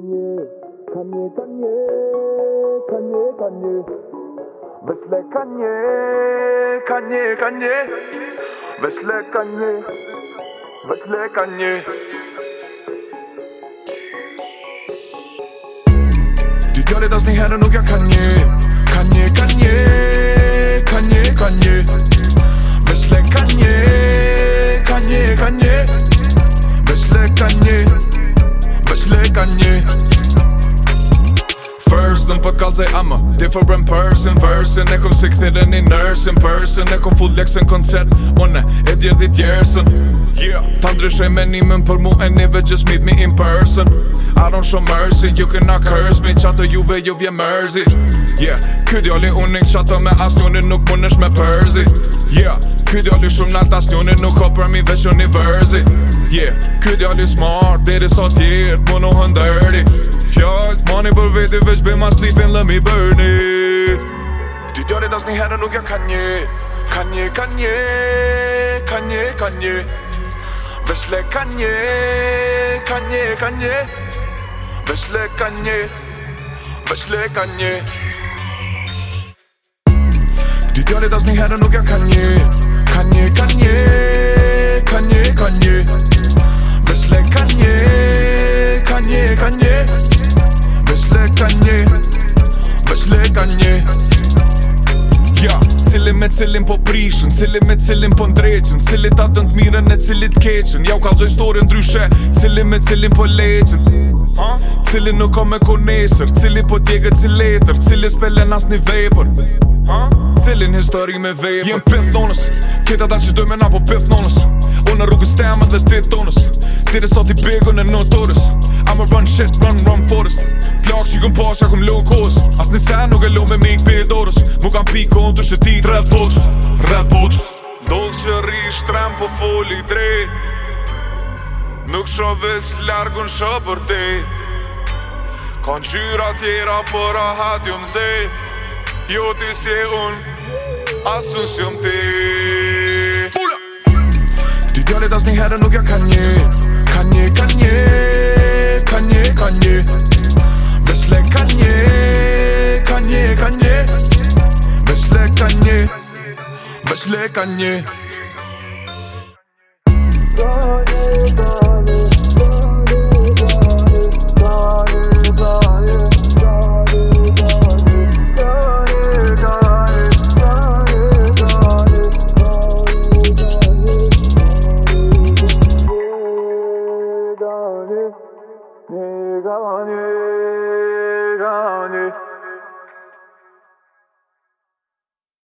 Kanye, Kanye, Kanye, Kanye, Kanye. Besle Kanye, Kanye, Kanye. Besle Kanye, Besle Kanye. Die Girl, das nicht her, nur ja Kanye, Kanye, Kanye, Kanye, Kanye. le ka një First në pët kalë zaj amë Different person, verse E kom si këthire një nërsin Person, e kom full leksën koncert One, e djerë dhe tjersën yeah. Ta ndryshoj me një mën për mu E njëve just meet me in person I don't show mercy, you can not curse me Qato juve ju jo vje mërzi yeah. Këtë jo unik qato me as njënin Nuk punësh me përzi Yeah, kyt jo shumë nalt as njoni nuk ka për mi veç universit Yeah, kyt jo smart, diri sa tjirt, më nuk hën dërri Fjallt, mani për veti veç bim as lëmi bërni Ti djoni das një herë nuk ja ka një Ka një, ka një, ka një, ka një Vesh le ka një, ka një, ka një Vesh le ka një, vesh le ka një Ti djole das një herë nuk ja ka një Ka një, ka një, ka një, ka një Vesle ka një, ka një, ka një Vesle ka një, vesle ka një Cili me cilin po prishën, cili me cilin po ndreqën Cili ta dëndë mirën e cili t'keqën Ja u kalzoj histori në cili me cilin po leqën Cili nuk o me konesër, cili po tjegët si letër Cili spele nas një vejpër cilin histori me veje Jem pith nonës kjeta ta që dojme na po pith nonës Unë në rrugës tema dhe ti tonës Ti dhe sot i bego në notorës I'm a run shit, run run forest Plak që këm pasha këm lo kohës As një sen nuk e lo me mik për dorës Mu kam pi kohën të shëti Rëth botës, rëth botës Dollë që rri shtrem po foli drej Nuk shë vis lërgun shë për te Kanë gjyra tjera për ahat ju mzejt Jo ti si un Asunsion ti Fula Këti djallet as një herë nuk ja ka një Ka një, ka një Ka një, ka një Vesle ka një Ka një, ka një you.